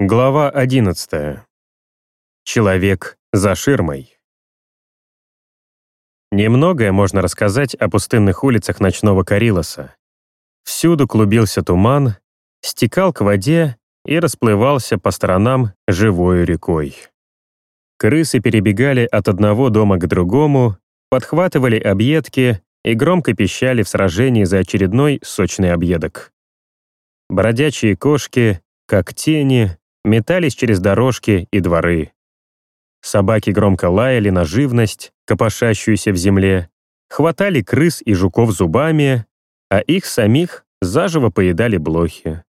Глава 11. Человек за ширмой. Немногое можно рассказать о пустынных улицах ночного Карилоса. Всюду клубился туман, стекал к воде и расплывался по сторонам живой рекой. Крысы перебегали от одного дома к другому, подхватывали объедки и громко пищали в сражении за очередной сочный объедок. Бродячие кошки, как тени, метались через дорожки и дворы. Собаки громко лаяли на живность, копошащуюся в земле, хватали крыс и жуков зубами, а их самих заживо поедали блохи.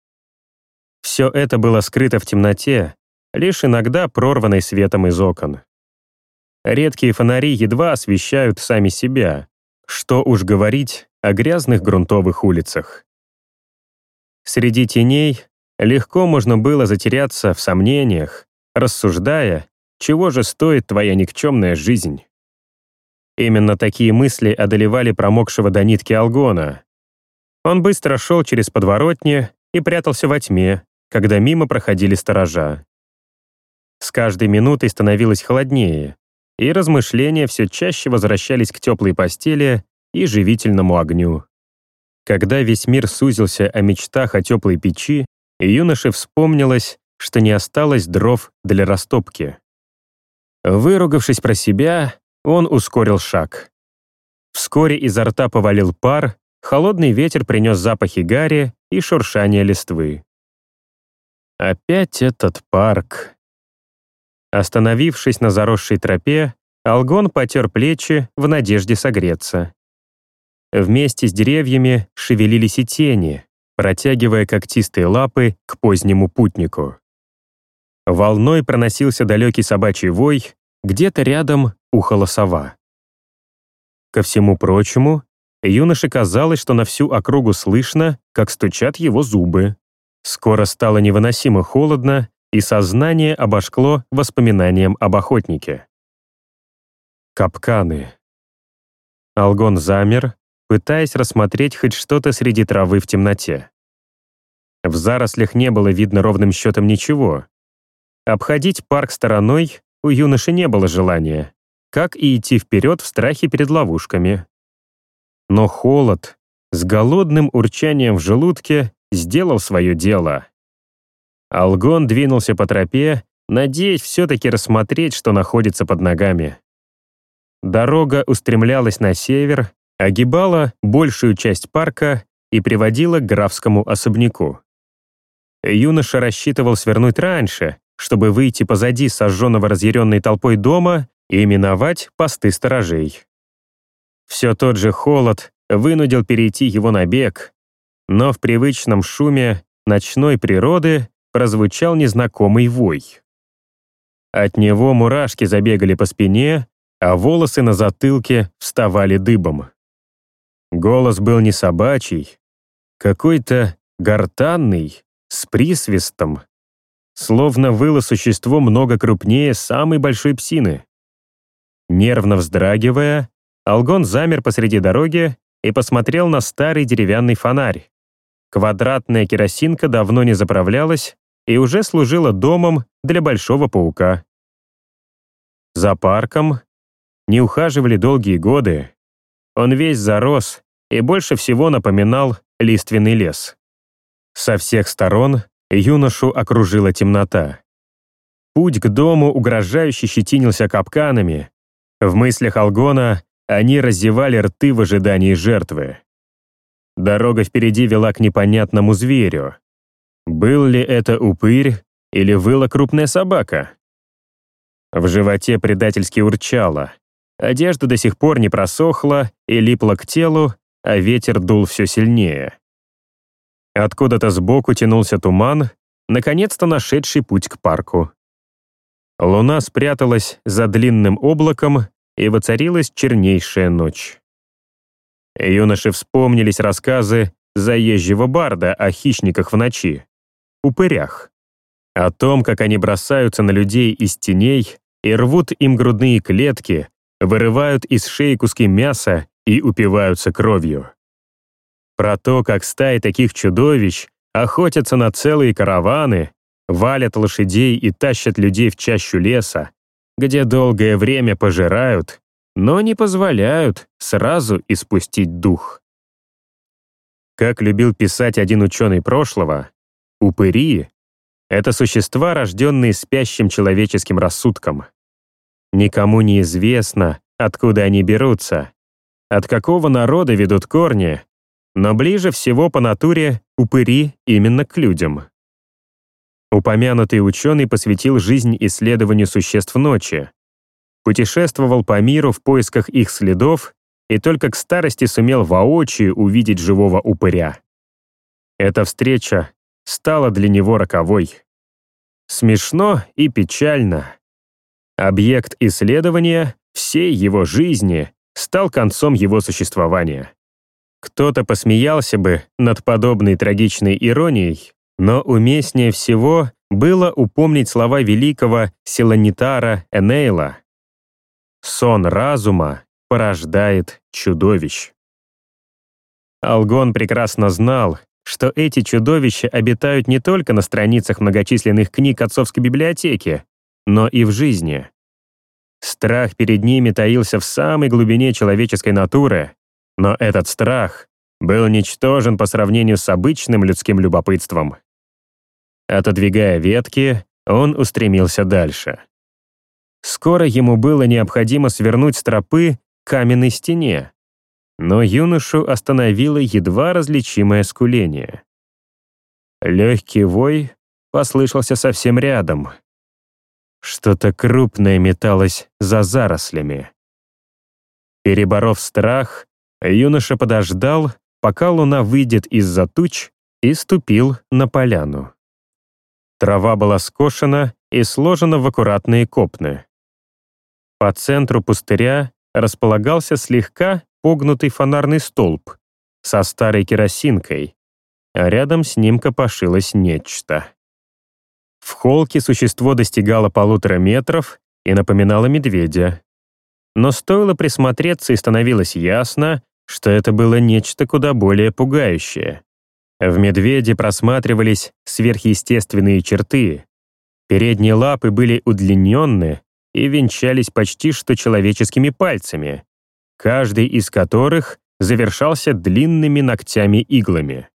Все это было скрыто в темноте, лишь иногда прорванной светом из окон. Редкие фонари едва освещают сами себя, что уж говорить о грязных грунтовых улицах. Среди теней Легко можно было затеряться в сомнениях, рассуждая, чего же стоит твоя никчемная жизнь. Именно такие мысли одолевали промокшего до нитки Алгона. Он быстро шел через подворотни и прятался во тьме, когда мимо проходили сторожа. С каждой минутой становилось холоднее, и размышления все чаще возвращались к теплой постели и живительному огню. Когда весь мир сузился о мечтах о теплой печи, и юноше вспомнилось, что не осталось дров для растопки. Выругавшись про себя, он ускорил шаг. Вскоре изо рта повалил пар, холодный ветер принес запахи гари и шуршание листвы. Опять этот парк. Остановившись на заросшей тропе, Алгон потер плечи в надежде согреться. Вместе с деревьями шевелились и тени, протягивая когтистые лапы к позднему путнику. Волной проносился далекий собачий вой, где-то рядом ухала сова. Ко всему прочему, юноше казалось, что на всю округу слышно, как стучат его зубы. Скоро стало невыносимо холодно, и сознание обожгло воспоминанием об охотнике. Капканы. Алгон замер, пытаясь рассмотреть хоть что-то среди травы в темноте. В зарослях не было видно ровным счетом ничего. Обходить парк стороной у юноши не было желания, как и идти вперед в страхе перед ловушками. Но холод с голодным урчанием в желудке сделал свое дело. Алгон двинулся по тропе, надеясь все-таки рассмотреть, что находится под ногами. Дорога устремлялась на север, огибала большую часть парка и приводила к графскому особняку. Юноша рассчитывал свернуть раньше, чтобы выйти позади сожженного разъяренной толпой дома и миновать посты сторожей. Все тот же холод вынудил перейти его на бег, но в привычном шуме ночной природы прозвучал незнакомый вой. От него мурашки забегали по спине, а волосы на затылке вставали дыбом. Голос был не собачий, какой-то гортанный, с присвистом, словно выло существо много крупнее самой большой псины. Нервно вздрагивая, Алгон замер посреди дороги и посмотрел на старый деревянный фонарь. Квадратная керосинка давно не заправлялась и уже служила домом для большого паука. За парком не ухаживали долгие годы, он весь зарос и больше всего напоминал лиственный лес. Со всех сторон юношу окружила темнота. Путь к дому угрожающе щетинился капканами. В мыслях Алгона они разевали рты в ожидании жертвы. Дорога впереди вела к непонятному зверю. Был ли это упырь или выла крупная собака? В животе предательски урчало. Одежда до сих пор не просохла и липла к телу, а ветер дул все сильнее. Откуда-то сбоку тянулся туман, наконец-то нашедший путь к парку. Луна спряталась за длинным облаком, и воцарилась чернейшая ночь. Юноши вспомнились рассказы заезжего барда о хищниках в ночи, упырях, о том, как они бросаются на людей из теней и рвут им грудные клетки, вырывают из шеи куски мяса и упиваются кровью. Про то, как стаи таких чудовищ охотятся на целые караваны, валят лошадей и тащат людей в чащу леса, где долгое время пожирают, но не позволяют сразу испустить дух. Как любил писать один ученый прошлого, упыри — это существа, рожденные спящим человеческим рассудком. Никому не известно, откуда они берутся, от какого народа ведут корни, но ближе всего по натуре упыри именно к людям. Упомянутый ученый посвятил жизнь исследованию существ ночи, путешествовал по миру в поисках их следов и только к старости сумел воочию увидеть живого упыря. Эта встреча стала для него роковой. Смешно и печально. Объект исследования всей его жизни стал концом его существования. Кто-то посмеялся бы над подобной трагичной иронией, но уместнее всего было упомнить слова великого Селанитара Энейла. «Сон разума порождает чудовищ». Алгон прекрасно знал, что эти чудовища обитают не только на страницах многочисленных книг отцовской библиотеки, но и в жизни. Страх перед ними таился в самой глубине человеческой натуры, но этот страх был ничтожен по сравнению с обычным людским любопытством. Отодвигая ветки, он устремился дальше. Скоро ему было необходимо свернуть с тропы к каменной стене, но юношу остановило едва различимое скуление. Легкий вой послышался совсем рядом. Что-то крупное металось за зарослями. Переборов страх, юноша подождал, пока луна выйдет из-за туч, и ступил на поляну. Трава была скошена и сложена в аккуратные копны. По центру пустыря располагался слегка погнутый фонарный столб со старой керосинкой, а рядом с ним копошилось нечто. В холке существо достигало полутора метров и напоминало медведя. Но стоило присмотреться и становилось ясно, что это было нечто куда более пугающее. В медведе просматривались сверхъестественные черты. Передние лапы были удлиненны и венчались почти что человеческими пальцами, каждый из которых завершался длинными ногтями-иглами.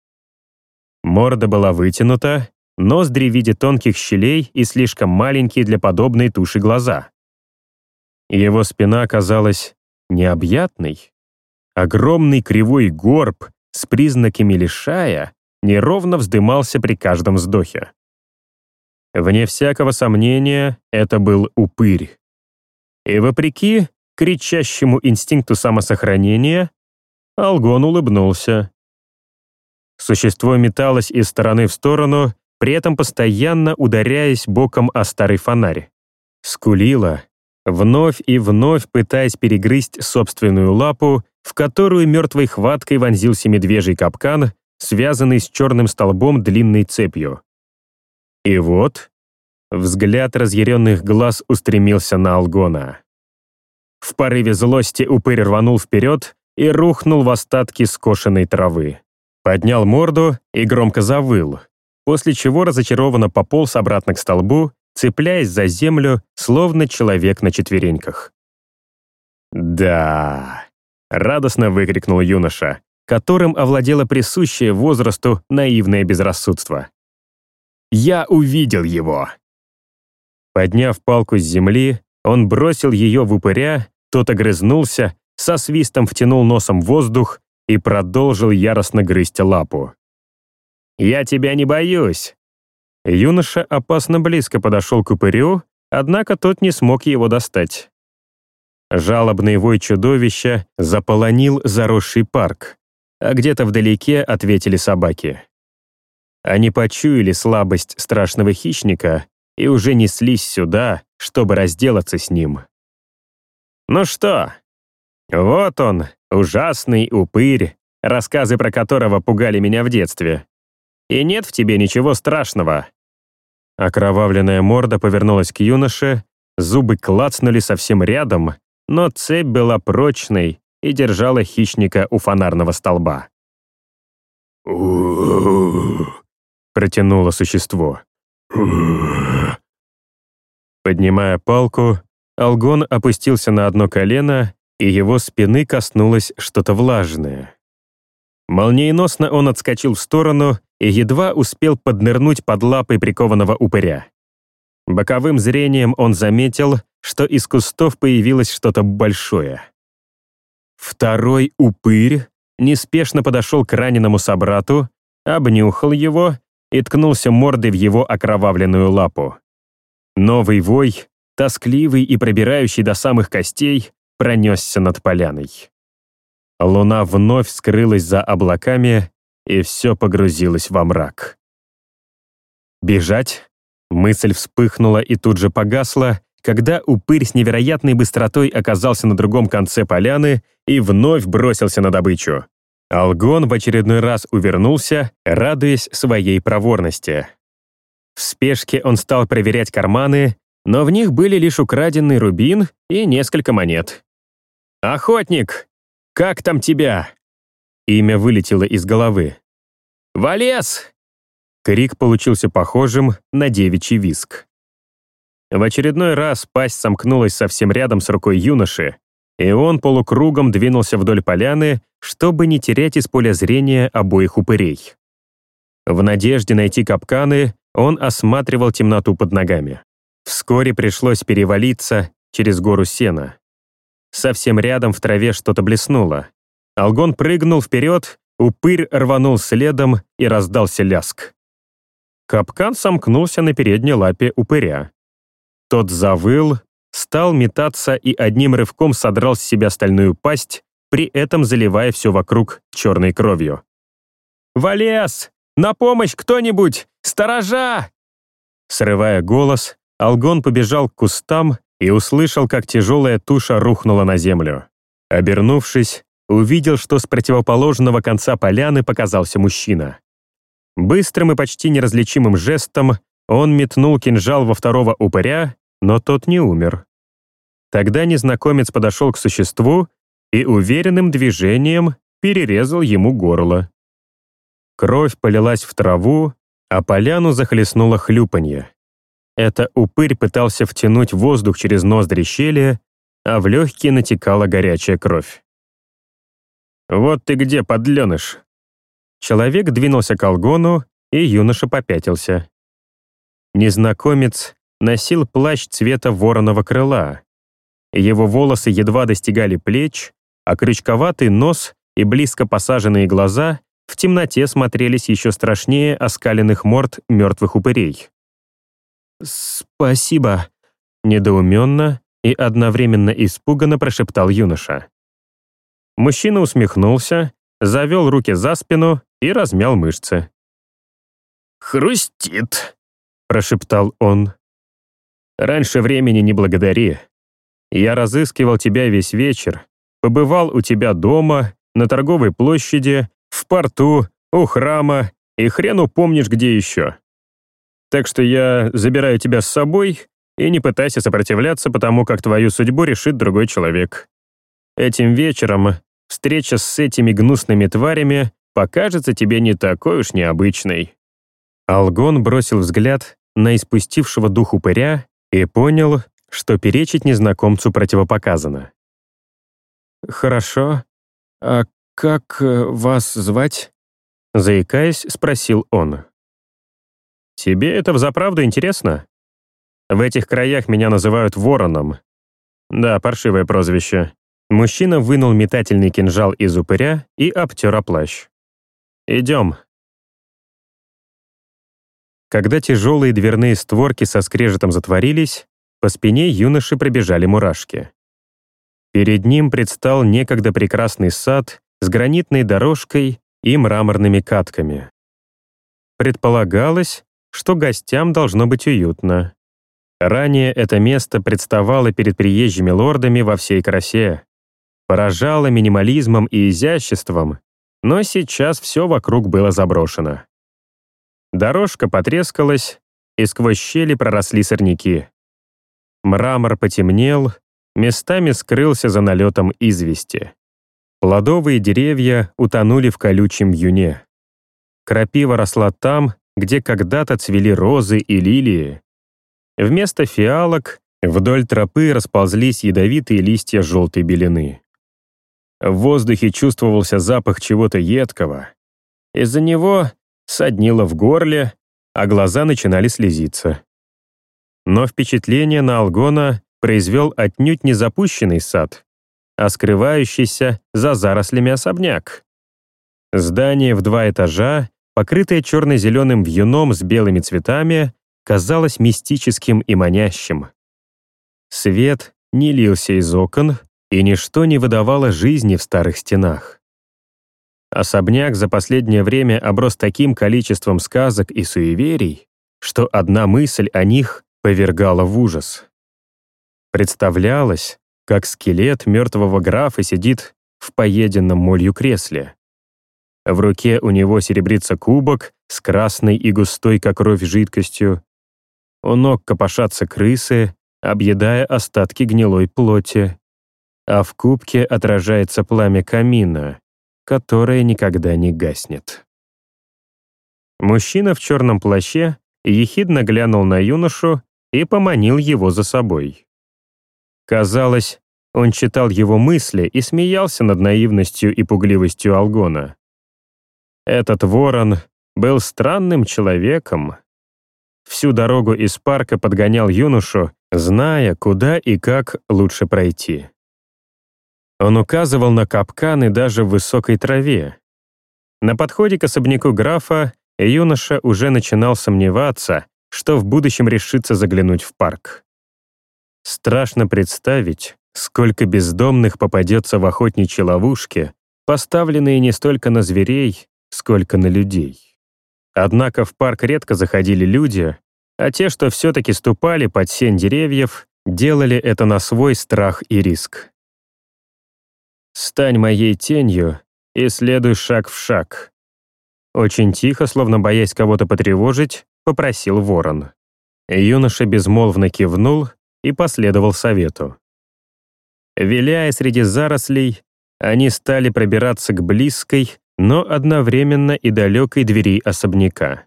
Морда была вытянута, ноздри в виде тонких щелей и слишком маленькие для подобной туши глаза. Его спина казалась необъятной. Огромный кривой горб с признаками лишая, неровно вздымался при каждом вздохе. Вне всякого сомнения, это был упырь. И вопреки кричащему инстинкту самосохранения, Алгон улыбнулся. Существо металось из стороны в сторону, при этом постоянно ударяясь боком о старый фонарь. Скулило, вновь и вновь пытаясь перегрызть собственную лапу в которую мертвой хваткой вонзился медвежий капкан, связанный с черным столбом длинной цепью. И вот взгляд разъяренных глаз устремился на Алгона. В порыве злости упырь рванул вперед и рухнул в остатки скошенной травы. Поднял морду и громко завыл, после чего разочарованно пополз обратно к столбу, цепляясь за землю, словно человек на четвереньках. Да, радостно выкрикнул юноша, которым овладело присущее возрасту наивное безрассудство. «Я увидел его!» Подняв палку с земли, он бросил ее в упыря, тот огрызнулся, со свистом втянул носом воздух и продолжил яростно грызть лапу. «Я тебя не боюсь!» Юноша опасно близко подошел к упырю, однако тот не смог его достать. Жалобный вой чудовища заполонил заросший парк, а где-то вдалеке ответили собаки. Они почуяли слабость страшного хищника и уже неслись сюда, чтобы разделаться с ним. Ну что, вот он, ужасный упырь, рассказы про которого пугали меня в детстве. И нет в тебе ничего страшного. Окровавленная морда повернулась к юноше, зубы клацнули совсем рядом, но цепь была прочной и держала хищника у фонарного столба. протянуло существо. Поднимая палку, Алгон опустился на одно колено, и его спины коснулось что-то влажное. Молниеносно он отскочил в сторону и едва успел поднырнуть под лапой прикованного упыря. Боковым зрением он заметил, что из кустов появилось что-то большое. Второй упырь неспешно подошел к раненому собрату, обнюхал его и ткнулся мордой в его окровавленную лапу. Новый вой, тоскливый и пробирающий до самых костей, пронесся над поляной. Луна вновь скрылась за облаками, и все погрузилось во мрак. Бежать? Мысль вспыхнула и тут же погасла, когда упырь с невероятной быстротой оказался на другом конце поляны и вновь бросился на добычу. Алгон в очередной раз увернулся, радуясь своей проворности. В спешке он стал проверять карманы, но в них были лишь украденный рубин и несколько монет. «Охотник! Как там тебя?» Имя вылетело из головы. «Валес!» Крик получился похожим на девичий виск. В очередной раз пасть сомкнулась совсем рядом с рукой юноши, и он полукругом двинулся вдоль поляны, чтобы не терять из поля зрения обоих упырей. В надежде найти капканы, он осматривал темноту под ногами. Вскоре пришлось перевалиться через гору сена. Совсем рядом в траве что-то блеснуло. Алгон прыгнул вперед, упырь рванул следом и раздался ляск. Капкан сомкнулся на передней лапе упыря. Тот завыл, стал метаться и одним рывком содрал с себя стальную пасть, при этом заливая все вокруг черной кровью. «Валес! На помощь кто-нибудь! Сторожа!» Срывая голос, Алгон побежал к кустам и услышал, как тяжелая туша рухнула на землю. Обернувшись, увидел, что с противоположного конца поляны показался мужчина. Быстрым и почти неразличимым жестом он метнул кинжал во второго упыря но тот не умер. Тогда незнакомец подошел к существу и уверенным движением перерезал ему горло. Кровь полилась в траву, а поляну захлестнуло хлюпанье. Это упырь пытался втянуть воздух через ноздри щели, а в легкие натекала горячая кровь. «Вот ты где, подленыш!» Человек двинулся к Алгону, и юноша попятился. Незнакомец носил плащ цвета вороного крыла. Его волосы едва достигали плеч, а крючковатый нос и близко посаженные глаза в темноте смотрелись еще страшнее оскаленных морд мертвых упырей. «Спасибо», — недоуменно и одновременно испуганно прошептал юноша. Мужчина усмехнулся, завел руки за спину и размял мышцы. «Хрустит», — прошептал он. Раньше времени не благодари. Я разыскивал тебя весь вечер, побывал у тебя дома, на торговой площади, в порту, у храма, и хрен упомнишь, где еще. Так что я забираю тебя с собой и не пытайся сопротивляться, потому как твою судьбу решит другой человек. Этим вечером встреча с этими гнусными тварями покажется тебе не такой уж необычной». Алгон бросил взгляд на испустившего дух упыря и понял, что перечить незнакомцу противопоказано. «Хорошо. А как э, вас звать?» Заикаясь, спросил он. «Тебе это взаправду интересно? В этих краях меня называют Вороном. Да, паршивое прозвище. Мужчина вынул метательный кинжал из упыря и обтер о плащ. «Идем». Когда тяжелые дверные створки со скрежетом затворились, по спине юноши пробежали мурашки. Перед ним предстал некогда прекрасный сад с гранитной дорожкой и мраморными катками. Предполагалось, что гостям должно быть уютно. Ранее это место представало перед приезжими лордами во всей красе, поражало минимализмом и изяществом, но сейчас все вокруг было заброшено. Дорожка потрескалась, и сквозь щели проросли сорняки. Мрамор потемнел, местами скрылся за налетом извести. Плодовые деревья утонули в колючем юне. Крапива росла там, где когда-то цвели розы и лилии. Вместо фиалок вдоль тропы расползлись ядовитые листья желтой белины. В воздухе чувствовался запах чего-то едкого. Из-за него соднило в горле, а глаза начинали слезиться. Но впечатление на Алгона произвел отнюдь не запущенный сад, а скрывающийся за зарослями особняк. Здание в два этажа, покрытое черно-зеленым вьюном с белыми цветами, казалось мистическим и манящим. Свет не лился из окон, и ничто не выдавало жизни в старых стенах. Особняк за последнее время оброс таким количеством сказок и суеверий, что одна мысль о них повергала в ужас. Представлялось, как скелет мертвого графа сидит в поеденном молью кресле. В руке у него серебрится кубок с красной и густой, как кровь, жидкостью. У ног копошатся крысы, объедая остатки гнилой плоти а в кубке отражается пламя камина, которое никогда не гаснет. Мужчина в черном плаще ехидно глянул на юношу и поманил его за собой. Казалось, он читал его мысли и смеялся над наивностью и пугливостью Алгона. Этот ворон был странным человеком. Всю дорогу из парка подгонял юношу, зная, куда и как лучше пройти. Он указывал на капканы даже в высокой траве. На подходе к особняку графа юноша уже начинал сомневаться, что в будущем решится заглянуть в парк. Страшно представить, сколько бездомных попадется в охотничьи ловушки, поставленные не столько на зверей, сколько на людей. Однако в парк редко заходили люди, а те, что все-таки ступали под сень деревьев, делали это на свой страх и риск. «Стань моей тенью и следуй шаг в шаг». Очень тихо, словно боясь кого-то потревожить, попросил ворон. Юноша безмолвно кивнул и последовал совету. Виляя среди зарослей, они стали пробираться к близкой, но одновременно и далекой двери особняка.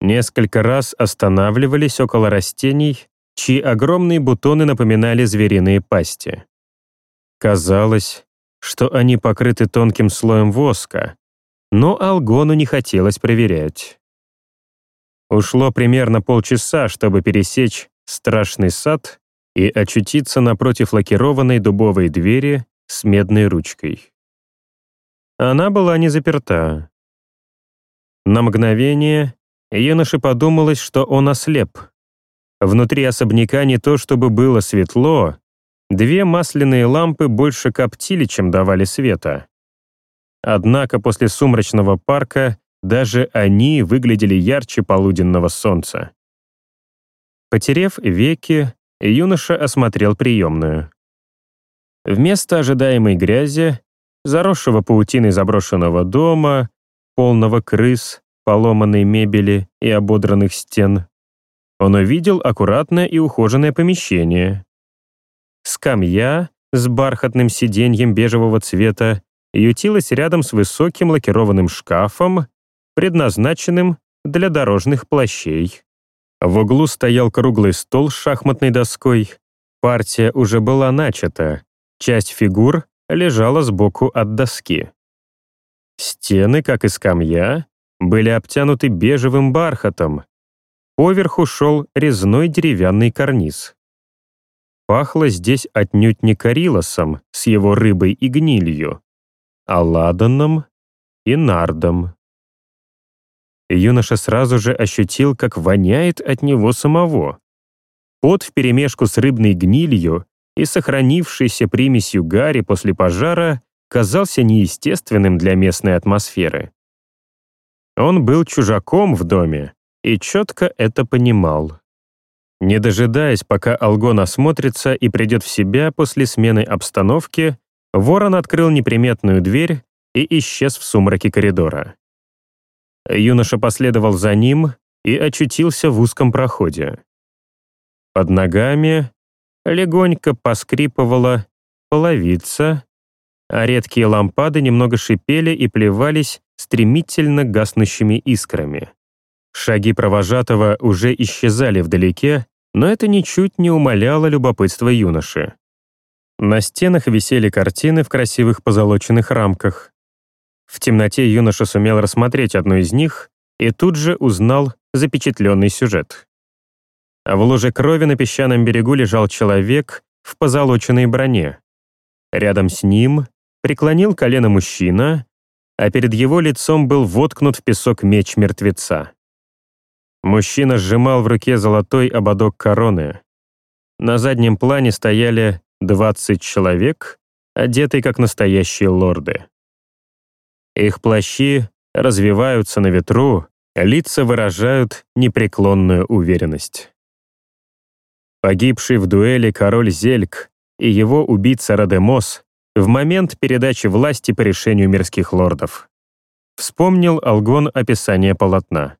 Несколько раз останавливались около растений, чьи огромные бутоны напоминали звериные пасти. Казалось, что они покрыты тонким слоем воска, но Алгону не хотелось проверять. Ушло примерно полчаса, чтобы пересечь страшный сад и очутиться напротив лакированной дубовой двери с медной ручкой. Она была не заперта. На мгновение юноше подумалось, что он ослеп. Внутри особняка не то чтобы было светло, Две масляные лампы больше коптили, чем давали света. Однако после сумрачного парка даже они выглядели ярче полуденного солнца. Потерев веки, юноша осмотрел приемную. Вместо ожидаемой грязи, заросшего паутиной заброшенного дома, полного крыс, поломанной мебели и ободранных стен, он увидел аккуратное и ухоженное помещение, Скамья с бархатным сиденьем бежевого цвета ютилась рядом с высоким лакированным шкафом, предназначенным для дорожных плащей. В углу стоял круглый стол с шахматной доской. Партия уже была начата. Часть фигур лежала сбоку от доски. Стены, как и скамья, были обтянуты бежевым бархатом. Поверху шел резной деревянный карниз. Пахло здесь отнюдь не корилосом с его рыбой и гнилью, а ладаном и нардом. Юноша сразу же ощутил, как воняет от него самого. Пот вперемешку с рыбной гнилью и сохранившейся примесью гари после пожара казался неестественным для местной атмосферы. Он был чужаком в доме и четко это понимал. Не дожидаясь, пока Алгон осмотрится и придет в себя после смены обстановки, ворон открыл неприметную дверь и исчез в сумраке коридора. Юноша последовал за ним и очутился в узком проходе. Под ногами легонько поскрипывала половица, а редкие лампады немного шипели и плевались стремительно гаснущими искрами. Шаги провожатого уже исчезали вдалеке, но это ничуть не умаляло любопытство юноши. На стенах висели картины в красивых позолоченных рамках. В темноте юноша сумел рассмотреть одну из них и тут же узнал запечатленный сюжет. В луже крови на песчаном берегу лежал человек в позолоченной броне. Рядом с ним преклонил колено мужчина, а перед его лицом был воткнут в песок меч мертвеца. Мужчина сжимал в руке золотой ободок короны. На заднем плане стояли 20 человек, одетые как настоящие лорды. Их плащи развиваются на ветру, лица выражают непреклонную уверенность. Погибший в дуэли король Зельк и его убийца Радемос в момент передачи власти по решению мирских лордов. Вспомнил Алгон описание полотна.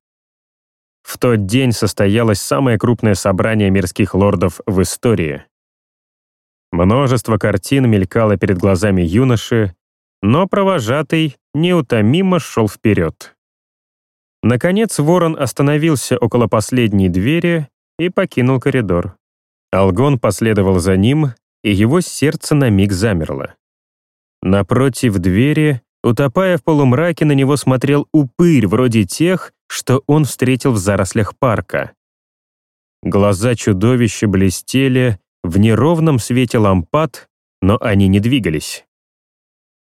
В тот день состоялось самое крупное собрание мирских лордов в истории. Множество картин мелькало перед глазами юноши, но провожатый неутомимо шел вперед. Наконец ворон остановился около последней двери и покинул коридор. Алгон последовал за ним, и его сердце на миг замерло. Напротив двери, утопая в полумраке, на него смотрел упырь вроде тех, что он встретил в зарослях парка. Глаза чудовища блестели, в неровном свете лампад, но они не двигались.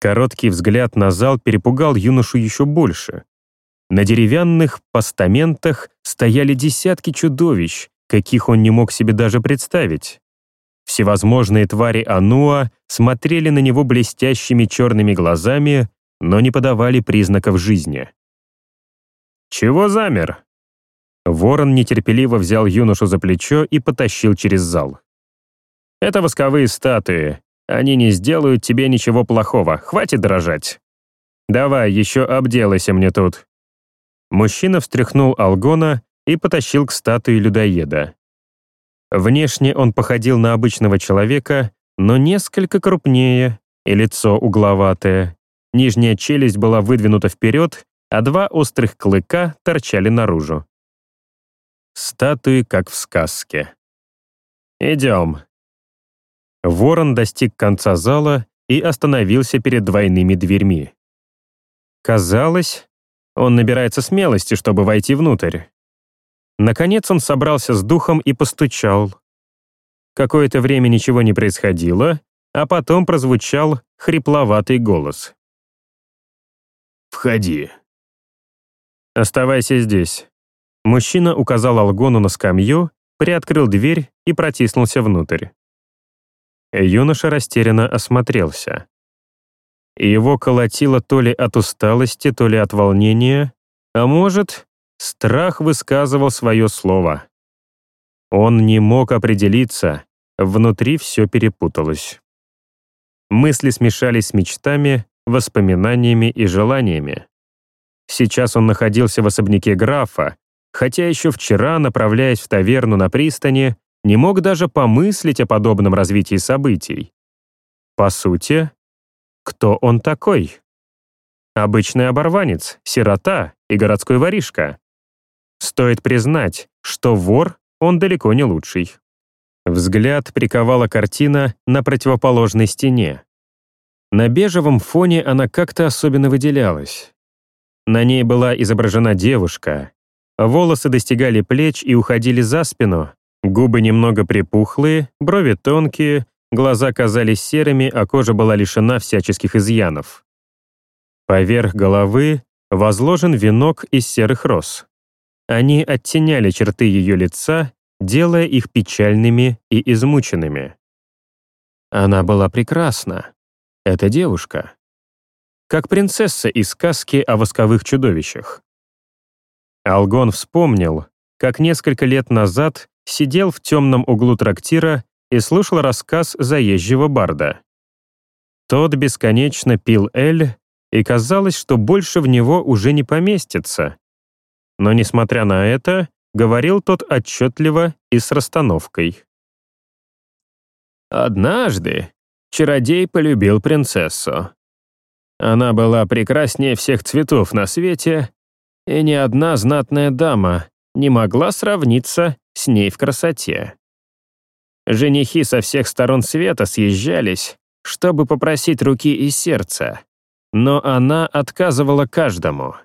Короткий взгляд на зал перепугал юношу еще больше. На деревянных постаментах стояли десятки чудовищ, каких он не мог себе даже представить. Всевозможные твари Ануа смотрели на него блестящими черными глазами, но не подавали признаков жизни. «Чего замер?» Ворон нетерпеливо взял юношу за плечо и потащил через зал. Это восковые статуи. Они не сделают тебе ничего плохого. Хватит дрожать. Давай, еще обделайся мне тут». Мужчина встряхнул Алгона и потащил к статуе людоеда. Внешне он походил на обычного человека, но несколько крупнее, и лицо угловатое. Нижняя челюсть была выдвинута вперед, а два острых клыка торчали наружу. Статуи, как в сказке. «Идем», Ворон достиг конца зала и остановился перед двойными дверьми. Казалось, он набирается смелости, чтобы войти внутрь. Наконец он собрался с духом и постучал. Какое-то время ничего не происходило, а потом прозвучал хрипловатый голос. «Входи». «Оставайся здесь». Мужчина указал Алгону на скамью, приоткрыл дверь и протиснулся внутрь. Юноша растерянно осмотрелся. Его колотило то ли от усталости, то ли от волнения, а может, страх высказывал свое слово. Он не мог определиться, внутри все перепуталось. Мысли смешались с мечтами, воспоминаниями и желаниями. Сейчас он находился в особняке графа, хотя еще вчера, направляясь в таверну на пристани, не мог даже помыслить о подобном развитии событий. По сути, кто он такой? Обычный оборванец, сирота и городской воришка. Стоит признать, что вор он далеко не лучший. Взгляд приковала картина на противоположной стене. На бежевом фоне она как-то особенно выделялась. На ней была изображена девушка. Волосы достигали плеч и уходили за спину, Губы немного припухлые, брови тонкие, глаза казались серыми, а кожа была лишена всяческих изъянов. Поверх головы возложен венок из серых роз. Они оттеняли черты ее лица, делая их печальными и измученными. Она была прекрасна. Эта девушка. Как принцесса из сказки о восковых чудовищах. Алгон вспомнил, как несколько лет назад сидел в темном углу трактира и слушал рассказ заезжего барда. Тот бесконечно пил эль, и казалось, что больше в него уже не поместится. Но, несмотря на это, говорил тот отчетливо и с расстановкой. Однажды чародей полюбил принцессу. Она была прекраснее всех цветов на свете и ни одна знатная дама не могла сравниться с ней в красоте. Женихи со всех сторон света съезжались, чтобы попросить руки и сердца, но она отказывала каждому.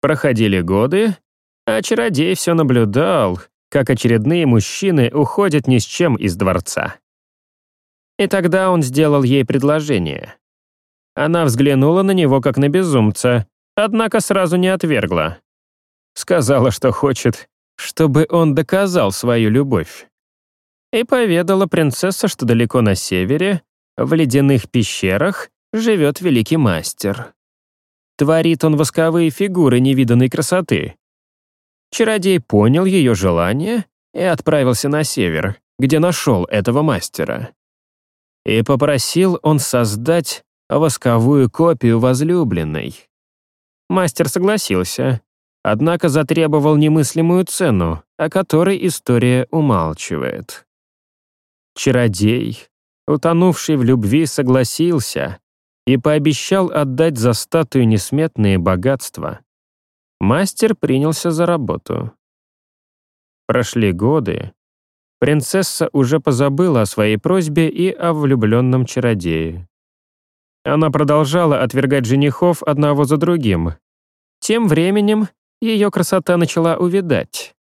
Проходили годы, а чародей все наблюдал, как очередные мужчины уходят ни с чем из дворца. И тогда он сделал ей предложение. Она взглянула на него как на безумца, однако сразу не отвергла. Сказала, что хочет, чтобы он доказал свою любовь. И поведала принцесса, что далеко на севере, в ледяных пещерах, живет великий мастер. Творит он восковые фигуры невиданной красоты. Чародей понял ее желание и отправился на север, где нашел этого мастера. И попросил он создать восковую копию возлюбленной. Мастер согласился, однако затребовал немыслимую цену, о которой история умалчивает. Чародей, утонувший в любви, согласился и пообещал отдать за статую несметные богатства. Мастер принялся за работу. Прошли годы. Принцесса уже позабыла о своей просьбе и о влюбленном чародее. Она продолжала отвергать женихов одного за другим. Тем временем ее красота начала увядать.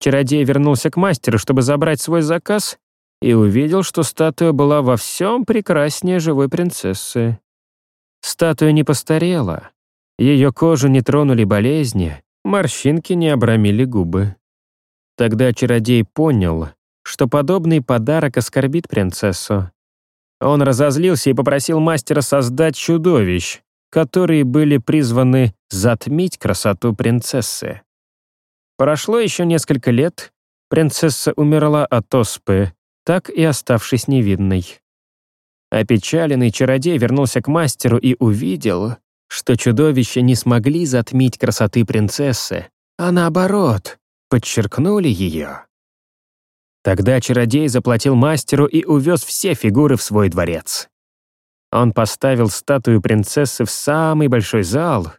Чародей вернулся к мастеру, чтобы забрать свой заказ, и увидел, что статуя была во всем прекраснее живой принцессы. Статуя не постарела, ее кожу не тронули болезни, морщинки не обрамили губы. Тогда чародей понял, что подобный подарок оскорбит принцессу. Он разозлился и попросил мастера создать чудовищ, которые были призваны затмить красоту принцессы. Прошло еще несколько лет, принцесса умерла от оспы, так и оставшись невидной. Опечаленный чародей вернулся к мастеру и увидел, что чудовища не смогли затмить красоты принцессы, а наоборот, подчеркнули ее. Тогда чародей заплатил мастеру и увез все фигуры в свой дворец. Он поставил статую принцессы в самый большой зал,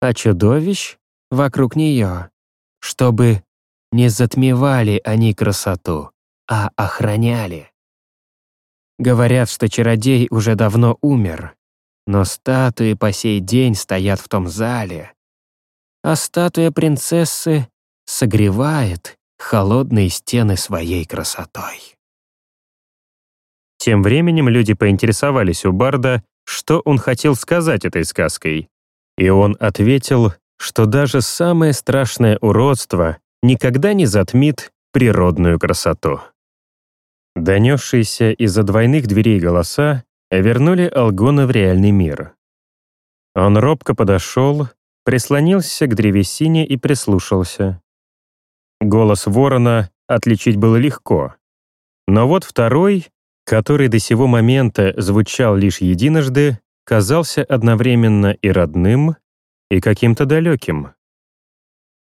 а чудовищ — вокруг нее, чтобы не затмевали они красоту, а охраняли. Говорят, что чародей уже давно умер, но статуи по сей день стоят в том зале, а статуя принцессы согревает холодные стены своей красотой. Тем временем люди поинтересовались у Барда, что он хотел сказать этой сказкой. И он ответил, что даже самое страшное уродство никогда не затмит природную красоту. Донесшиеся из-за двойных дверей голоса вернули Алгона в реальный мир. Он робко подошел, прислонился к древесине и прислушался. Голос ворона отличить было легко. Но вот второй, который до сего момента звучал лишь единожды, казался одновременно и родным, и каким-то далеким.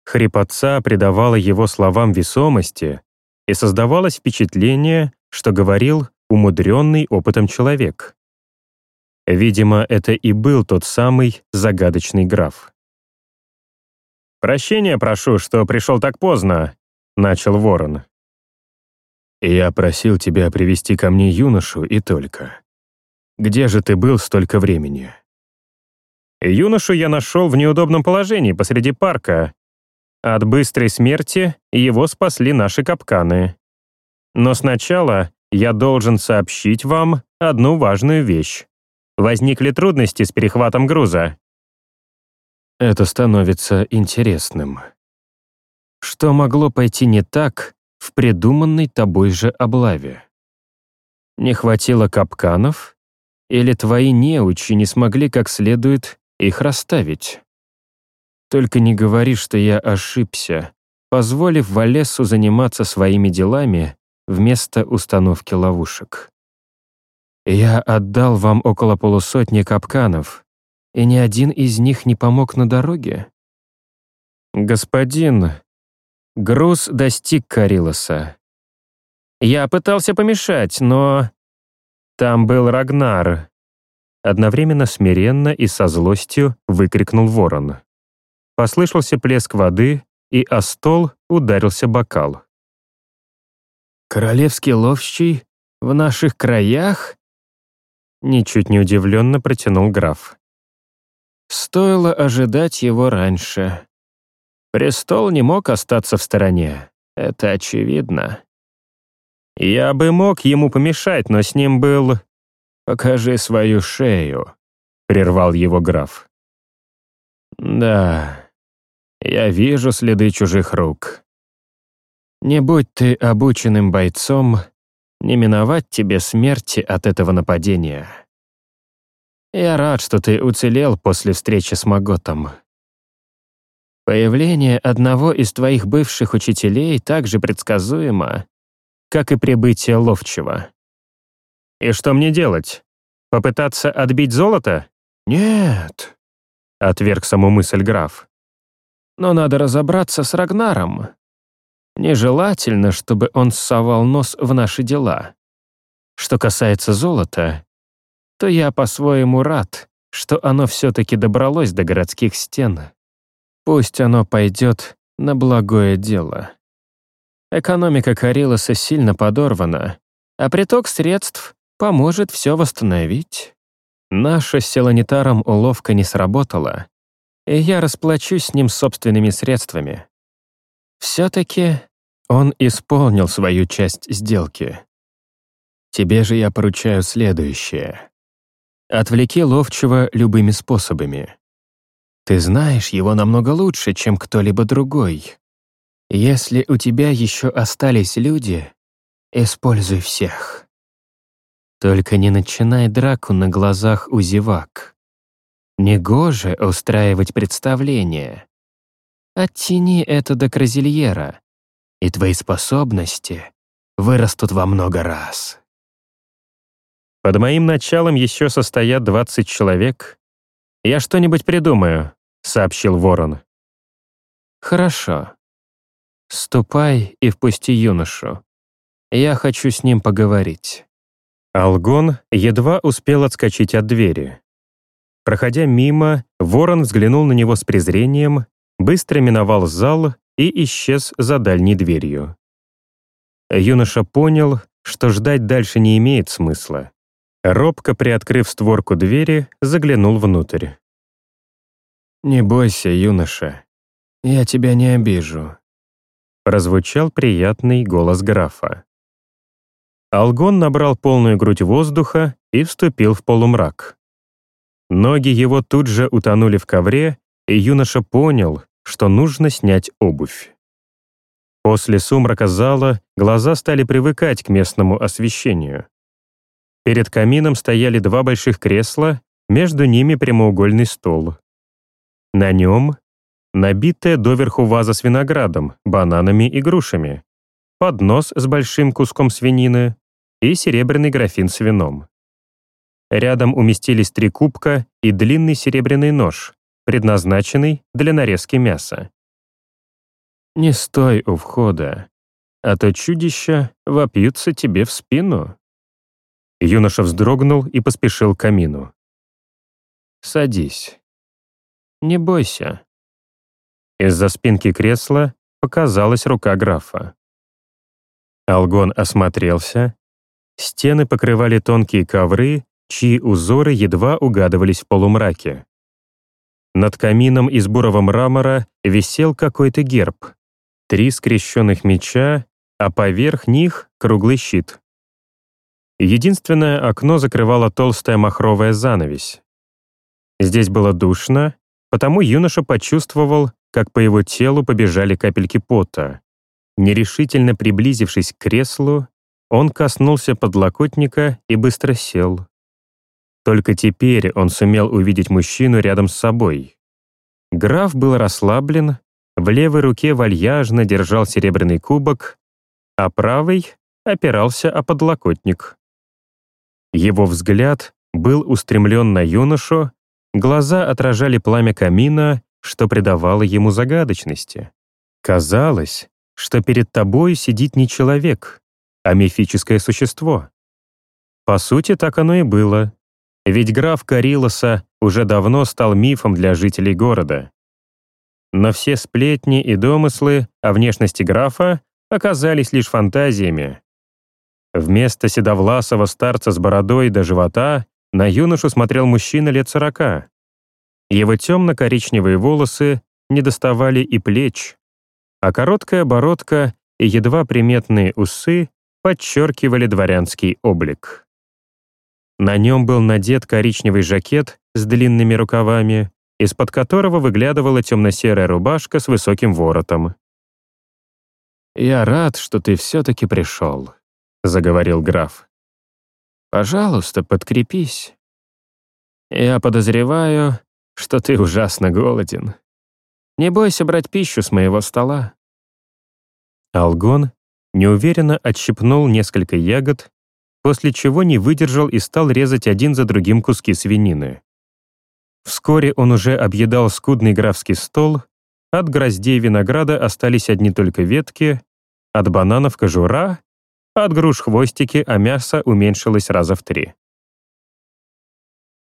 Хрипотца придавала его словам весомости, и создавалось впечатление, что говорил умудренный опытом человек. Видимо, это и был тот самый загадочный граф. «Прощения прошу, что пришел так поздно», — начал ворон. «Я просил тебя привести ко мне юношу и только. Где же ты был столько времени?» Юношу я нашел в неудобном положении посреди парка. От быстрой смерти его спасли наши капканы. Но сначала я должен сообщить вам одну важную вещь. Возникли трудности с перехватом груза. Это становится интересным. Что могло пойти не так в придуманной тобой же облаве? Не хватило капканов? Или твои неучи не смогли как следует их расставить? Только не говори, что я ошибся, позволив Валесу заниматься своими делами вместо установки ловушек. Я отдал вам около полусотни капканов, и ни один из них не помог на дороге? Господин, груз достиг Карилоса. Я пытался помешать, но... Там был Рагнар. Одновременно смиренно и со злостью выкрикнул ворон. послышался плеск воды, и о стол ударился бокал. «Королевский ловчий в наших краях?» Ничуть не удивленно протянул граф. Стоило ожидать его раньше. Престол не мог остаться в стороне, это очевидно. Я бы мог ему помешать, но с ним был... «Покажи свою шею», — прервал его граф. «Да, я вижу следы чужих рук. Не будь ты обученным бойцом, не миновать тебе смерти от этого нападения. Я рад, что ты уцелел после встречи с Маготом. Появление одного из твоих бывших учителей так же предсказуемо, как и прибытие ловчего. И что мне делать? Попытаться отбить золото? Нет, — отверг саму мысль граф. Но надо разобраться с Рагнаром. Нежелательно, чтобы он ссовал нос в наши дела. Что касается золота, то я по-своему рад, что оно все-таки добралось до городских стен. Пусть оно пойдет на благое дело. Экономика Карилоса сильно подорвана, а приток средств поможет все восстановить. Наша с Селанитаром уловка не сработала, и я расплачусь с ним собственными средствами. Все-таки он исполнил свою часть сделки. Тебе же я поручаю следующее. Отвлеки ловчего любыми способами. Ты знаешь его намного лучше, чем кто-либо другой. Если у тебя еще остались люди, используй всех. Только не начинай драку на глазах у зевак. Негоже устраивать представление. Оттяни это до Кразильера, и твои способности вырастут во много раз. Под моим началом еще состоят 20 человек. Я что-нибудь придумаю, сообщил Ворон. Хорошо. Ступай и впусти юношу. Я хочу с ним поговорить. Алгон едва успел отскочить от двери. Проходя мимо, ворон взглянул на него с презрением, быстро миновал зал и исчез за дальней дверью. Юноша понял, что ждать дальше не имеет смысла. Робко приоткрыв створку двери, заглянул внутрь. «Не бойся, юноша, я тебя не обижу», прозвучал приятный голос графа. Алгон набрал полную грудь воздуха и вступил в полумрак. Ноги его тут же утонули в ковре, и юноша понял, что нужно снять обувь. После сумрака зала глаза стали привыкать к местному освещению. Перед камином стояли два больших кресла, между ними прямоугольный стол. На нем набитая доверху ваза с виноградом, бананами и грушами, поднос с большим куском свинины и серебряный графин с вином. Рядом уместились три кубка и длинный серебряный нож, предназначенный для нарезки мяса. «Не стой у входа, а то чудища вопьются тебе в спину». Юноша вздрогнул и поспешил к камину. «Садись. Не бойся». Из-за спинки кресла показалась рука графа. Алгон осмотрелся. Стены покрывали тонкие ковры, чьи узоры едва угадывались в полумраке. Над камином из бурого мрамора висел какой-то герб. Три скрещенных меча, а поверх них — круглый щит. Единственное окно закрывала толстая махровая занавесь. Здесь было душно, потому юноша почувствовал, как по его телу побежали капельки пота. Нерешительно приблизившись к креслу, он коснулся подлокотника и быстро сел. Только теперь он сумел увидеть мужчину рядом с собой. Граф был расслаблен, в левой руке вальяжно держал серебряный кубок, а правый опирался о подлокотник. Его взгляд был устремлен на юношу, глаза отражали пламя камина, что придавало ему загадочности. Казалось, что перед тобой сидит не человек, а мифическое существо. По сути, так оно и было. Ведь граф Карилоса уже давно стал мифом для жителей города. Но все сплетни и домыслы о внешности графа оказались лишь фантазиями. Вместо седовласого старца с бородой до живота на юношу смотрел мужчина лет сорока. Его темно-коричневые волосы не доставали и плеч, а короткая бородка и едва приметные усы подчеркивали дворянский облик. На нем был надет коричневый жакет с длинными рукавами, из-под которого выглядывала темно-серая рубашка с высоким воротом. «Я рад, что ты все-таки пришел», — заговорил граф. «Пожалуйста, подкрепись. Я подозреваю, что ты ужасно голоден. Не бойся брать пищу с моего стола». Алгон неуверенно отщипнул несколько ягод, после чего не выдержал и стал резать один за другим куски свинины. Вскоре он уже объедал скудный графский стол, от гроздей винограда остались одни только ветки, от бананов кожура, от груш хвостики, а мясо уменьшилось раза в три.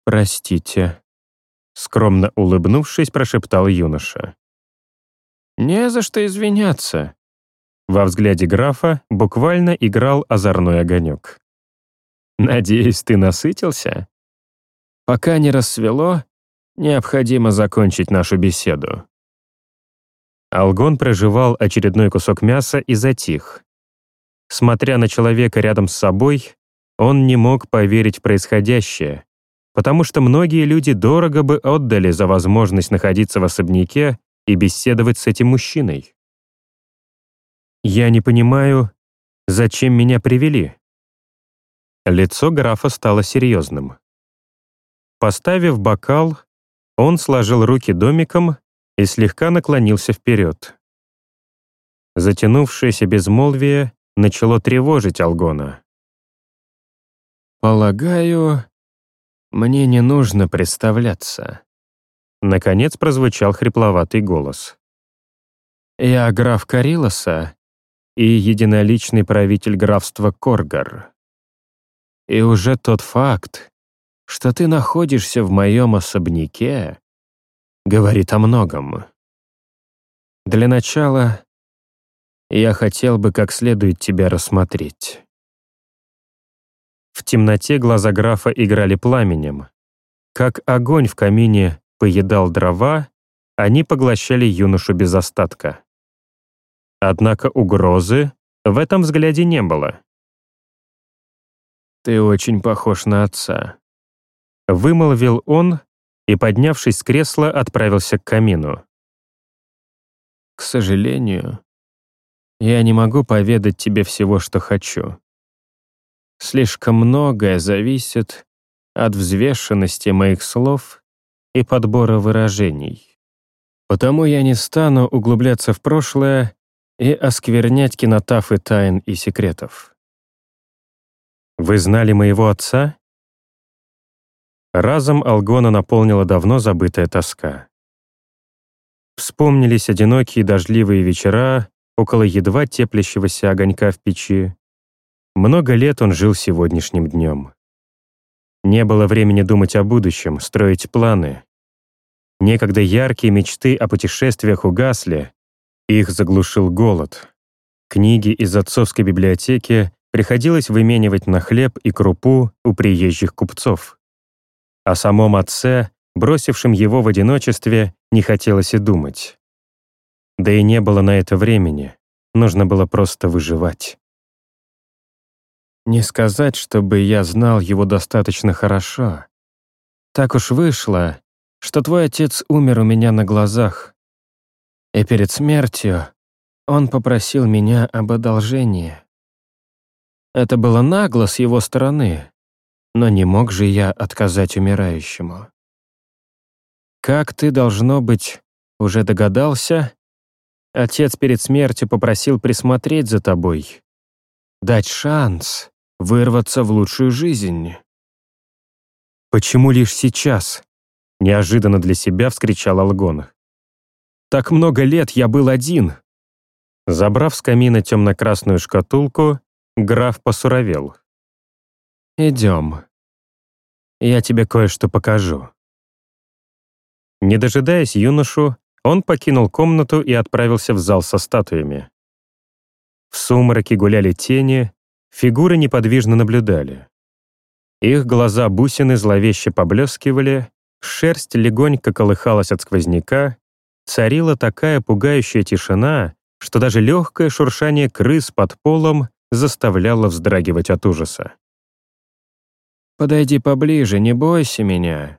«Простите», — скромно улыбнувшись, прошептал юноша. «Не за что извиняться». Во взгляде графа буквально играл озорной огонек. «Надеюсь, ты насытился? Пока не рассвело, необходимо закончить нашу беседу». Алгон прожевал очередной кусок мяса и затих. Смотря на человека рядом с собой, он не мог поверить в происходящее, потому что многие люди дорого бы отдали за возможность находиться в особняке и беседовать с этим мужчиной. «Я не понимаю, зачем меня привели?» Лицо графа стало серьезным. Поставив бокал, он сложил руки домиком и слегка наклонился вперед. Затянувшееся безмолвие начало тревожить Алгона. «Полагаю, мне не нужно представляться». Наконец прозвучал хрипловатый голос. «Я граф Карилоса и единоличный правитель графства Коргар. И уже тот факт, что ты находишься в моем особняке, говорит о многом. Для начала я хотел бы как следует тебя рассмотреть». В темноте глаза графа играли пламенем. Как огонь в камине поедал дрова, они поглощали юношу без остатка. Однако угрозы в этом взгляде не было. «Ты очень похож на отца», — вымолвил он и, поднявшись с кресла, отправился к камину. «К сожалению, я не могу поведать тебе всего, что хочу. Слишком многое зависит от взвешенности моих слов и подбора выражений. Потому я не стану углубляться в прошлое и осквернять кинотафы тайн и секретов. «Вы знали моего отца?» Разом Алгона наполнила давно забытая тоска. Вспомнились одинокие дождливые вечера около едва теплящегося огонька в печи. Много лет он жил сегодняшним днем. Не было времени думать о будущем, строить планы. Некогда яркие мечты о путешествиях угасли, их заглушил голод. Книги из отцовской библиотеки приходилось выменивать на хлеб и крупу у приезжих купцов. О самом отце, бросившем его в одиночестве, не хотелось и думать. Да и не было на это времени, нужно было просто выживать. Не сказать, чтобы я знал его достаточно хорошо. Так уж вышло, что твой отец умер у меня на глазах. И перед смертью он попросил меня об одолжении. Это было нагло с его стороны, но не мог же я отказать умирающему. Как ты, должно быть, уже догадался, отец перед смертью попросил присмотреть за тобой, дать шанс вырваться в лучшую жизнь. «Почему лишь сейчас?» — неожиданно для себя вскричал Алгон. «Так много лет я был один!» Забрав с камина темно-красную шкатулку, граф посуровел. «Идем. Я тебе кое-что покажу». Не дожидаясь юношу, он покинул комнату и отправился в зал со статуями. В сумраке гуляли тени, фигуры неподвижно наблюдали. Их глаза бусины зловеще поблескивали, шерсть легонько колыхалась от сквозняка, царила такая пугающая тишина, что даже легкое шуршание крыс под полом заставляло вздрагивать от ужаса. «Подойди поближе, не бойся меня».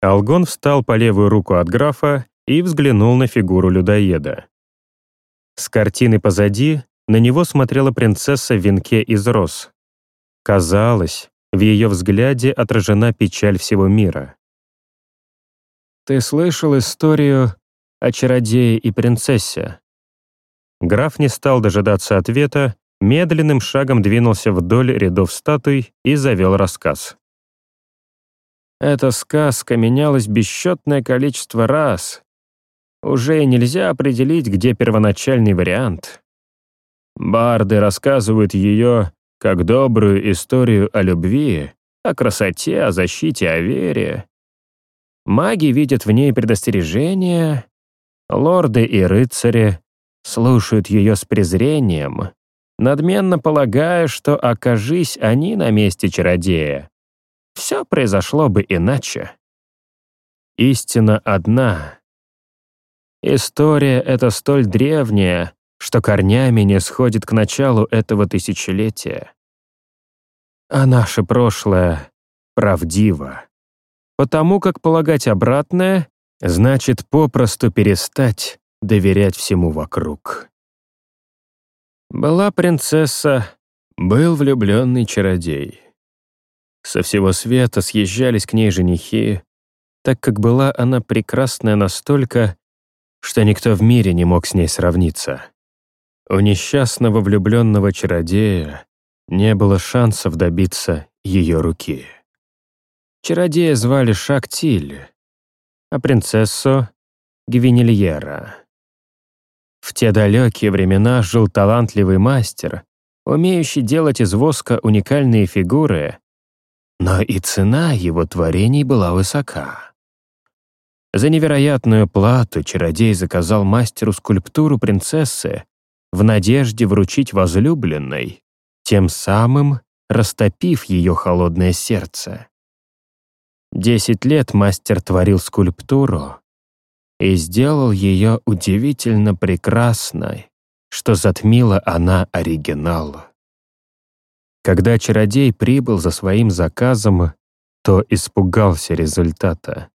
Алгон встал по левую руку от графа и взглянул на фигуру людоеда. С картины позади на него смотрела принцесса в венке из роз. Казалось, в ее взгляде отражена печаль всего мира. «Ты слышал историю о чародее и принцессе?» Граф не стал дожидаться ответа, медленным шагом двинулся вдоль рядов статуй и завел рассказ. Эта сказка менялась бесчетное количество раз. Уже нельзя определить, где первоначальный вариант. Барды рассказывают ее как добрую историю о любви, о красоте, о защите, о вере. Маги видят в ней предостережение, лорды и рыцари слушают ее с презрением, надменно полагая, что, окажись они на месте чародея, все произошло бы иначе. Истина одна. История эта столь древняя, что корнями не сходит к началу этого тысячелетия. А наше прошлое правдиво. Потому как полагать обратное значит попросту перестать доверять всему вокруг. Была принцесса, был влюбленный чародей. Со всего света съезжались к ней женихи, так как была она прекрасная настолько, что никто в мире не мог с ней сравниться. У несчастного влюбленного чародея не было шансов добиться ее руки. Чародея звали Шактиль, а принцессу — Гвинельера. В те далекие времена жил талантливый мастер, умеющий делать из воска уникальные фигуры, но и цена его творений была высока. За невероятную плату чародей заказал мастеру скульптуру принцессы, в надежде вручить возлюбленной, тем самым растопив ее холодное сердце. Десять лет мастер творил скульптуру и сделал ее удивительно прекрасной, что затмила она оригинал. Когда чародей прибыл за своим заказом, то испугался результата.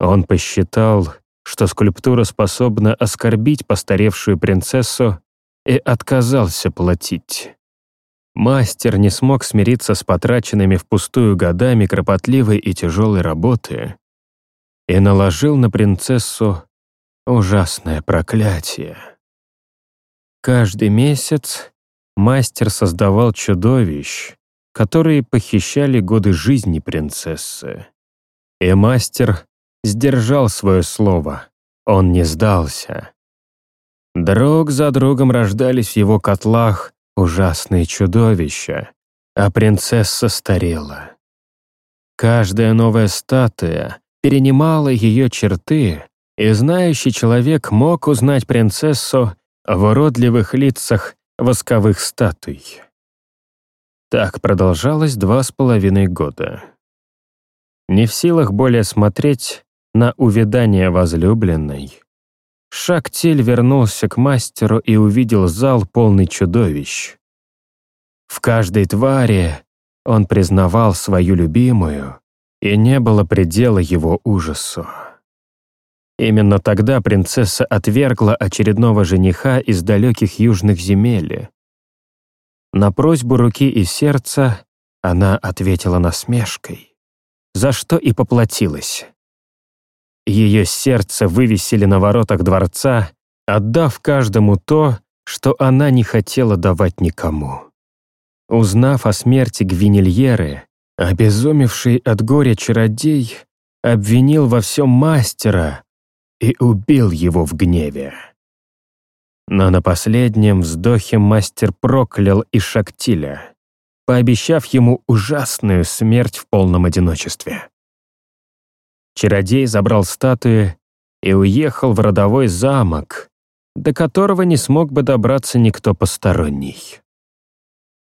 Он посчитал, что скульптура способна оскорбить постаревшую принцессу и отказался платить. Мастер не смог смириться с потраченными впустую годами кропотливой и тяжелой работы и наложил на принцессу ужасное проклятие. Каждый месяц мастер создавал чудовищ, которые похищали годы жизни принцессы. И мастер сдержал свое слово, он не сдался. Друг за другом рождались в его котлах ужасные чудовища, а принцесса старела. Каждая новая статуя перенимала ее черты, и знающий человек мог узнать принцессу в уродливых лицах восковых статуй. Так продолжалось два с половиной года. Не в силах более смотреть на увядание возлюбленной, Шактиль вернулся к мастеру и увидел зал полный чудовищ. В каждой твари он признавал свою любимую, и не было предела его ужасу. Именно тогда принцесса отвергла очередного жениха из далеких южных земель. На просьбу руки и сердца она ответила насмешкой, за что и поплатилась. Ее сердце вывесили на воротах дворца, отдав каждому то, что она не хотела давать никому. Узнав о смерти Гвинельеры, обезумевший от горя чародей обвинил во всем мастера и убил его в гневе. Но на последнем вздохе мастер проклял и Шактиля, пообещав ему ужасную смерть в полном одиночестве. Чародей забрал статуи и уехал в родовой замок, до которого не смог бы добраться никто посторонний.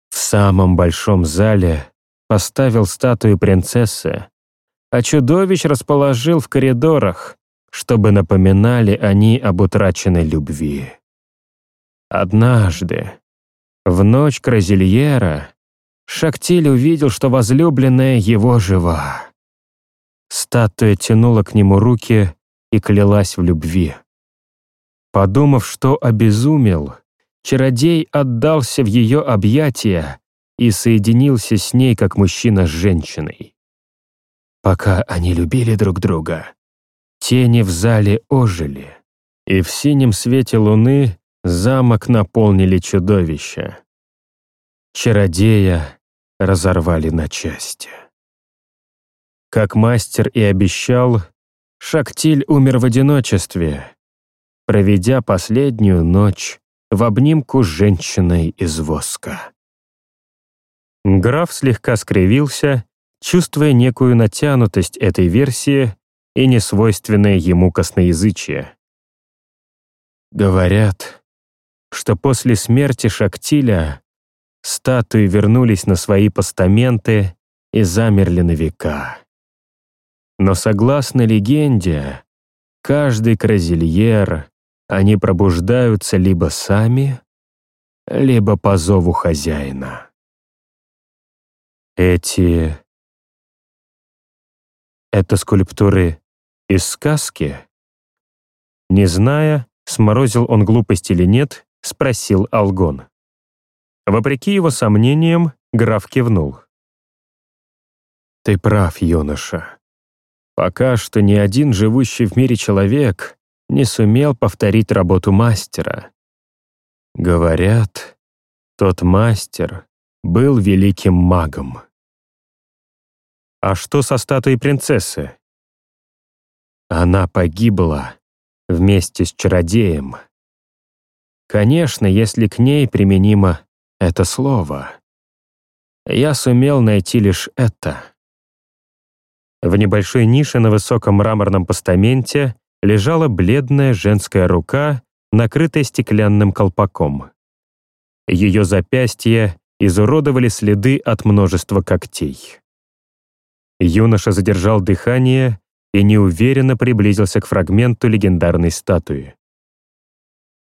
В самом большом зале поставил статую принцессы, а чудовищ расположил в коридорах, чтобы напоминали они об утраченной любви. Однажды, в ночь Кразильера, Шактиль увидел, что возлюбленная его жива. Статуя тянула к нему руки и клялась в любви. Подумав, что обезумел, чародей отдался в ее объятия и соединился с ней, как мужчина с женщиной. Пока они любили друг друга, тени в зале ожили, и в синем свете луны замок наполнили чудовища. Чародея разорвали на части. Как мастер и обещал, Шактиль умер в одиночестве, проведя последнюю ночь в обнимку с женщиной из воска. Граф слегка скривился, чувствуя некую натянутость этой версии и несвойственное ему косноязычие. Говорят, что после смерти Шактиля статуи вернулись на свои постаменты и замерли на века. Но согласно легенде, каждый кразильер они пробуждаются либо сами, либо по зову хозяина. Эти... Это скульптуры из сказки? Не зная, сморозил он глупость или нет, спросил Алгон. Вопреки его сомнениям, граф кивнул. «Ты прав, юноша. Пока что ни один живущий в мире человек не сумел повторить работу мастера. Говорят, тот мастер был великим магом. А что со статуей принцессы? Она погибла вместе с чародеем. Конечно, если к ней применимо это слово. Я сумел найти лишь это. В небольшой нише на высоком мраморном постаменте лежала бледная женская рука, накрытая стеклянным колпаком. Ее запястья изуродовали следы от множества когтей. Юноша задержал дыхание и неуверенно приблизился к фрагменту легендарной статуи.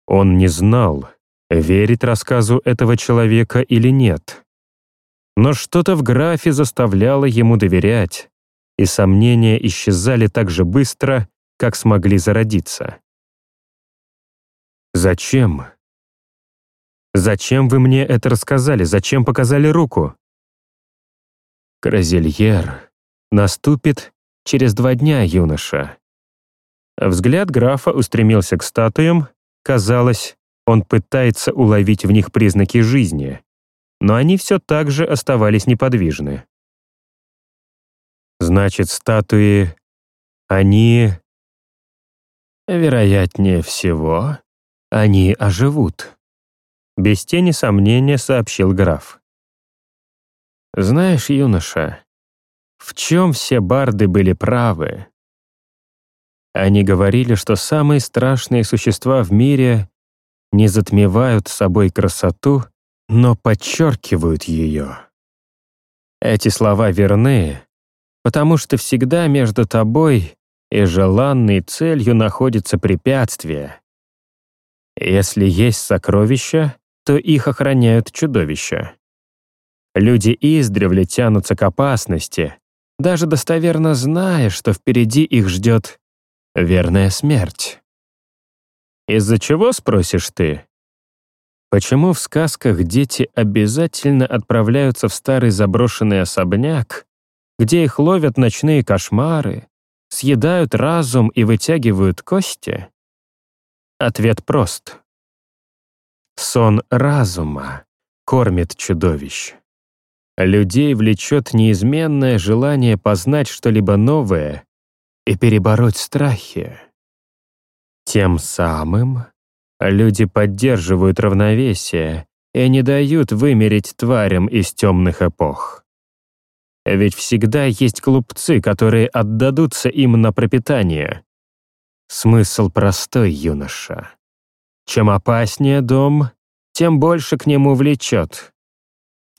Он не знал, верить рассказу этого человека или нет. Но что-то в графе заставляло ему доверять, и сомнения исчезали так же быстро, как смогли зародиться. «Зачем? Зачем вы мне это рассказали? Зачем показали руку?» «Кразильер наступит через два дня, юноша». Взгляд графа устремился к статуям, казалось, он пытается уловить в них признаки жизни, но они все так же оставались неподвижны. Значит, статуи, они Вероятнее всего, они оживут. Без тени сомнения сообщил граф. Знаешь, юноша, в чем все барды были правы? Они говорили, что самые страшные существа в мире не затмевают собой красоту, но подчеркивают ее. Эти слова верны, потому что всегда между тобой и желанной целью находится препятствие. Если есть сокровища, то их охраняют чудовища. Люди издревле тянутся к опасности, даже достоверно зная, что впереди их ждет верная смерть. Из-за чего, спросишь ты? Почему в сказках дети обязательно отправляются в старый заброшенный особняк, где их ловят ночные кошмары, съедают разум и вытягивают кости? Ответ прост. Сон разума кормит чудовищ. Людей влечет неизменное желание познать что-либо новое и перебороть страхи. Тем самым люди поддерживают равновесие и не дают вымереть тварям из темных эпох. Ведь всегда есть глупцы, которые отдадутся им на пропитание. Смысл простой, юноша. Чем опаснее дом, тем больше к нему влечет.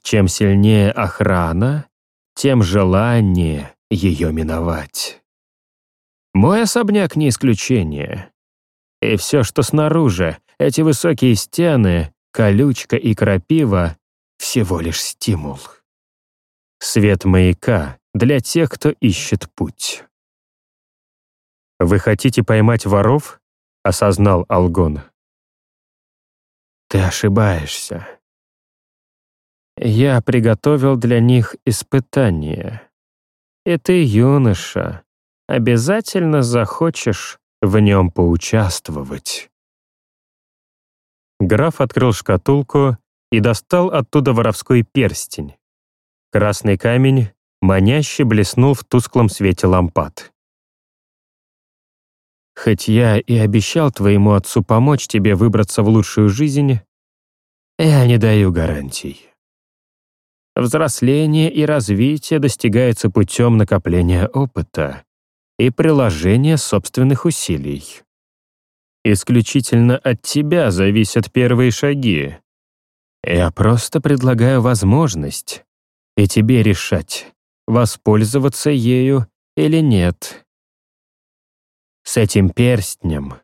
Чем сильнее охрана, тем желание ее миновать. Мой особняк не исключение. И все, что снаружи, эти высокие стены, колючка и крапива — всего лишь стимул. Свет маяка для тех, кто ищет путь. «Вы хотите поймать воров?» — осознал Алгон. «Ты ошибаешься. Я приготовил для них испытание. И ты, юноша, обязательно захочешь в нем поучаствовать». Граф открыл шкатулку и достал оттуда воровской перстень. Красный камень маняще блеснул в тусклом свете лампад. Хоть я и обещал твоему отцу помочь тебе выбраться в лучшую жизнь, я не даю гарантий. Взросление и развитие достигается путем накопления опыта и приложения собственных усилий. Исключительно от тебя зависят первые шаги. Я просто предлагаю возможность, и тебе решать, воспользоваться ею или нет. С этим перстнем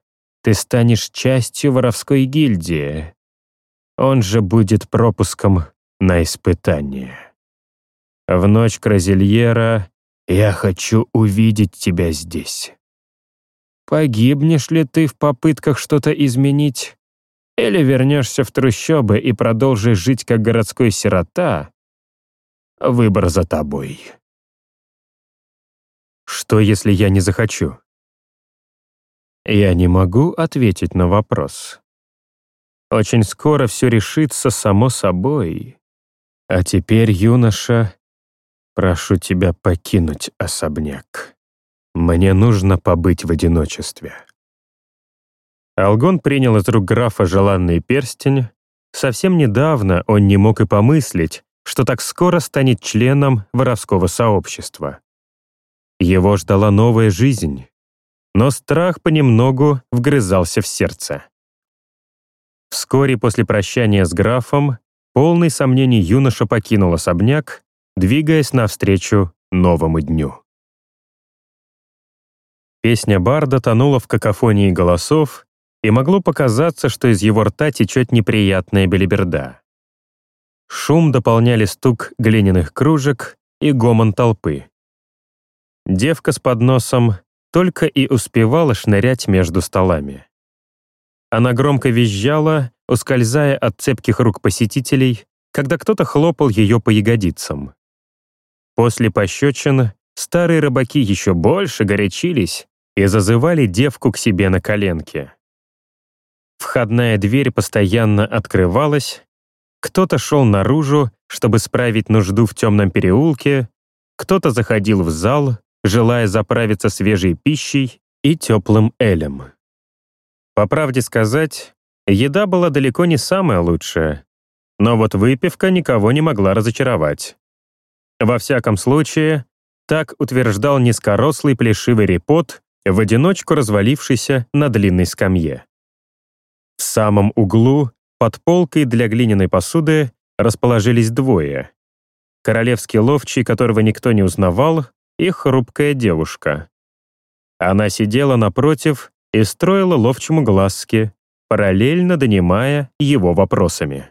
ты станешь частью воровской гильдии. Он же будет пропуском на испытание. В ночь Кразильера я хочу увидеть тебя здесь. Погибнешь ли ты в попытках что-то изменить? Или вернешься в трущобы и продолжишь жить как городской сирота? Выбор за тобой. Что, если я не захочу? Я не могу ответить на вопрос. Очень скоро все решится само собой. А теперь, юноша, прошу тебя покинуть особняк. Мне нужно побыть в одиночестве. Алгон принял из рук графа желанный перстень. Совсем недавно он не мог и помыслить, что так скоро станет членом воровского сообщества. Его ждала новая жизнь, но страх понемногу вгрызался в сердце. Вскоре после прощания с графом полный сомнений юноша покинул особняк, двигаясь навстречу новому дню. Песня Барда тонула в какофонии голосов, и могло показаться, что из его рта течет неприятная белиберда. Шум дополняли стук глиняных кружек и гомон толпы. Девка с подносом только и успевала шнырять между столами. Она громко визжала, ускользая от цепких рук посетителей, когда кто-то хлопал ее по ягодицам. После пощечин старые рыбаки еще больше горячились и зазывали девку к себе на коленке. Входная дверь постоянно открывалась, кто-то шел наружу, чтобы справить нужду в темном переулке, кто-то заходил в зал, желая заправиться свежей пищей и теплым элем. По правде сказать, еда была далеко не самая лучшая, но вот выпивка никого не могла разочаровать. Во всяком случае, так утверждал низкорослый плешивый репот, в одиночку развалившийся на длинной скамье. В самом углу, под полкой для глиняной посуды, расположились двое. Королевский ловчий, которого никто не узнавал, и хрупкая девушка. Она сидела напротив и строила ловчему глазки, параллельно донимая его вопросами.